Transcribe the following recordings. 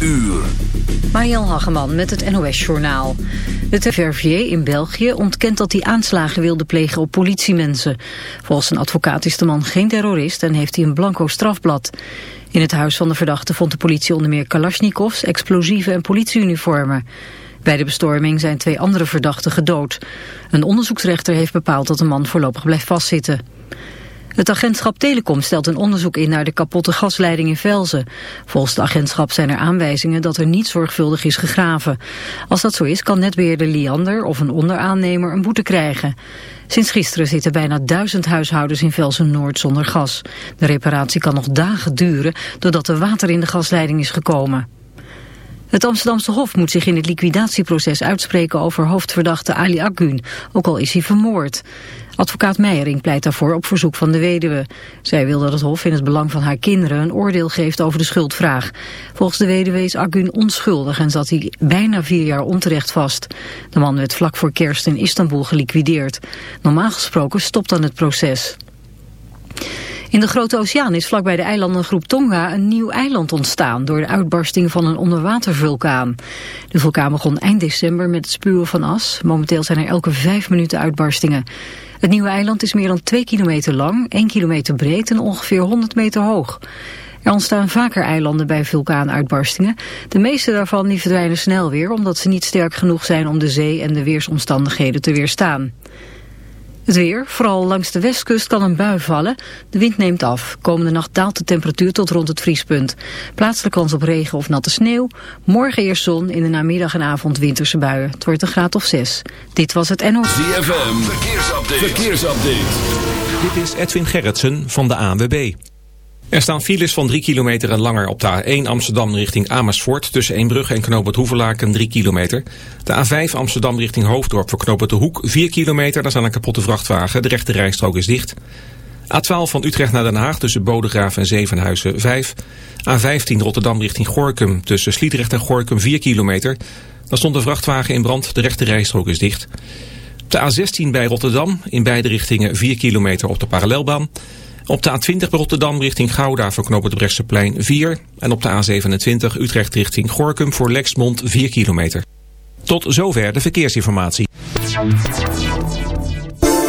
uur. Mariel Hageman met het NOS Journaal. Het Verviers in België ontkent dat hij aanslagen wilde plegen op politiemensen. Volgens een advocaat is de man geen terrorist en heeft hij een blanco strafblad. In het huis van de verdachte vond de politie onder meer kalasjnikovs, explosieven en politieuniformen. Bij de bestorming zijn twee andere verdachten gedood. Een onderzoeksrechter heeft bepaald dat de man voorlopig blijft vastzitten. Het agentschap Telecom stelt een onderzoek in naar de kapotte gasleiding in Velzen. Volgens het agentschap zijn er aanwijzingen dat er niet zorgvuldig is gegraven. Als dat zo is, kan netbeheerder Liander of een onderaannemer een boete krijgen. Sinds gisteren zitten bijna duizend huishoudens in Velsen-Noord zonder gas. De reparatie kan nog dagen duren doordat er water in de gasleiding is gekomen. Het Amsterdamse Hof moet zich in het liquidatieproces uitspreken over hoofdverdachte Ali Akgun, ook al is hij vermoord. Advocaat Meijering pleit daarvoor op verzoek van de weduwe. Zij wil dat het Hof in het belang van haar kinderen een oordeel geeft over de schuldvraag. Volgens de weduwe is Akgun onschuldig en zat hij bijna vier jaar onterecht vast. De man werd vlak voor kerst in Istanbul geliquideerd. Normaal gesproken stopt dan het proces. In de Grote Oceaan is vlakbij de eilandengroep Tonga een nieuw eiland ontstaan door de uitbarsting van een onderwatervulkaan. De vulkaan begon eind december met het spuwen van as. Momenteel zijn er elke vijf minuten uitbarstingen. Het nieuwe eiland is meer dan 2 kilometer lang, 1 kilometer breed en ongeveer 100 meter hoog. Er ontstaan vaker eilanden bij vulkaanuitbarstingen. De meeste daarvan verdwijnen snel weer omdat ze niet sterk genoeg zijn om de zee en de weersomstandigheden te weerstaan. Het weer, vooral langs de westkust kan een bui vallen. De wind neemt af. Komende nacht daalt de temperatuur tot rond het vriespunt. Plaatselijk kans op regen of natte sneeuw. Morgen eerst zon, in de namiddag en avond winterse buien. Het wordt een graad of zes. Dit was het NO. ZFM, verkeersupdate. verkeersupdate. Dit is Edwin Gerritsen van de ANWB. Er staan files van 3 kilometer en langer op de A1 Amsterdam richting Amersfoort... tussen Eembrugge en Knoop het Hoevelaken 3 kilometer. De A5 Amsterdam richting Hoofddorp voor Knoop de Hoek 4 kilometer. Daar staat een kapotte vrachtwagen, de rechte rijstrook is dicht. A12 van Utrecht naar Den Haag tussen Bodegraaf en Zevenhuizen 5. A15 Rotterdam richting Gorkum tussen Sliedrecht en Gorkum 4 kilometer. Daar stond een vrachtwagen in brand, de rechte rijstrook is dicht. De A16 bij Rotterdam, in beide richtingen 4 kilometer op de parallelbaan... Op de A20 bij Rotterdam richting Gouda voor het Brechtseplein 4. En op de A27 Utrecht richting Gorkum voor Lexmond 4 kilometer. Tot zover de verkeersinformatie.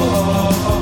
oh. oh, oh.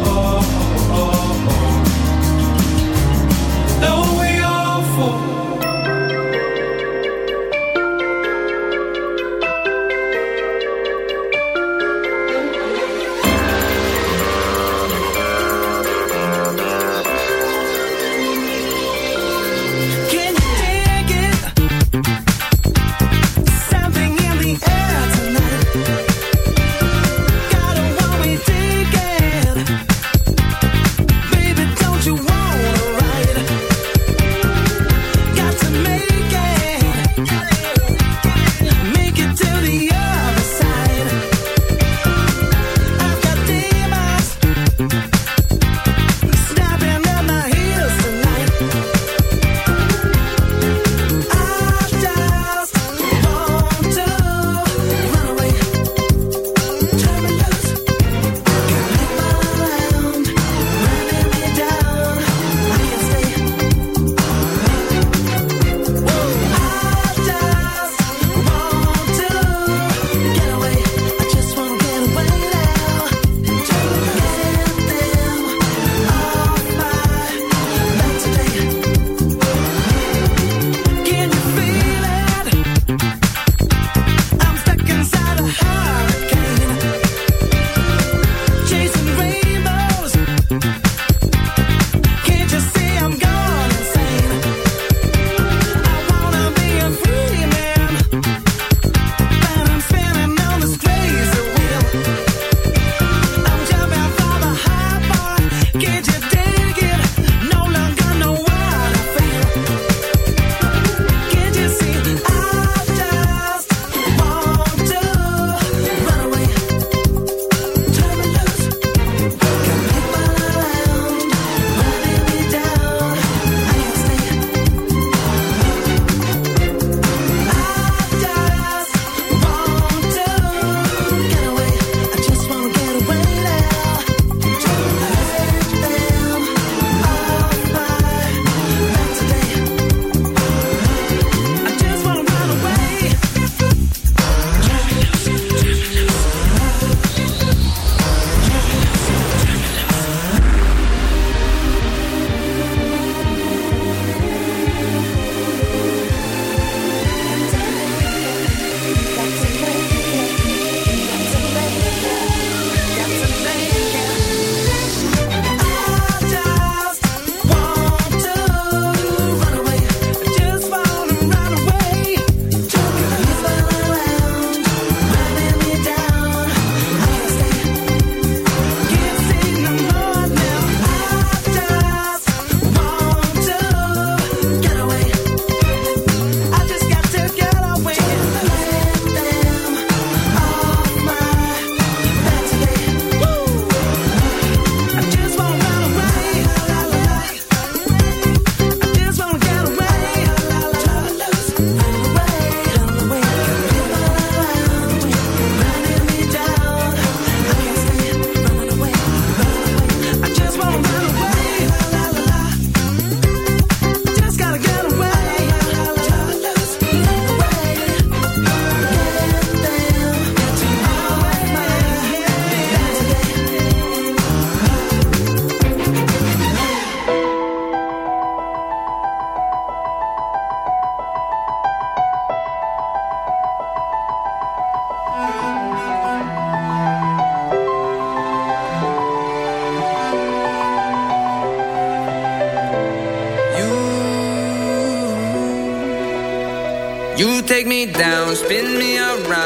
Take me down, spin me around.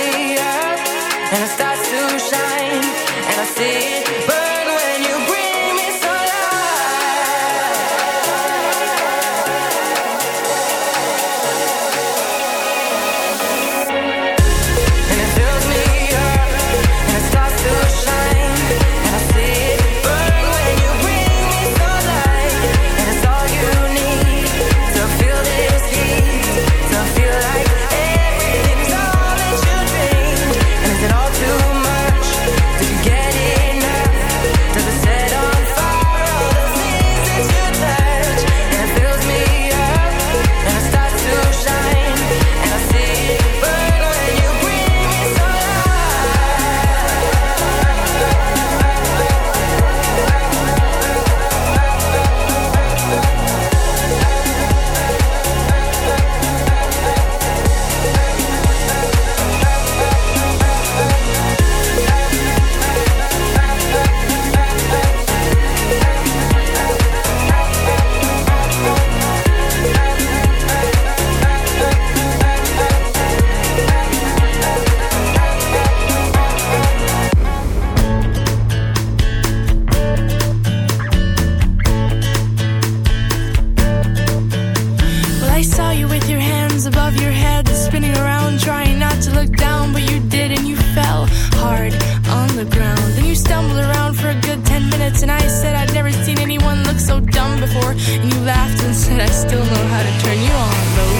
above your head, spinning around, trying not to look down, but you did, and you fell hard on the ground. Then you stumbled around for a good ten minutes, and I said I'd never seen anyone look so dumb before. And you laughed and said, I still know how to turn you on, though.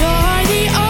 You're the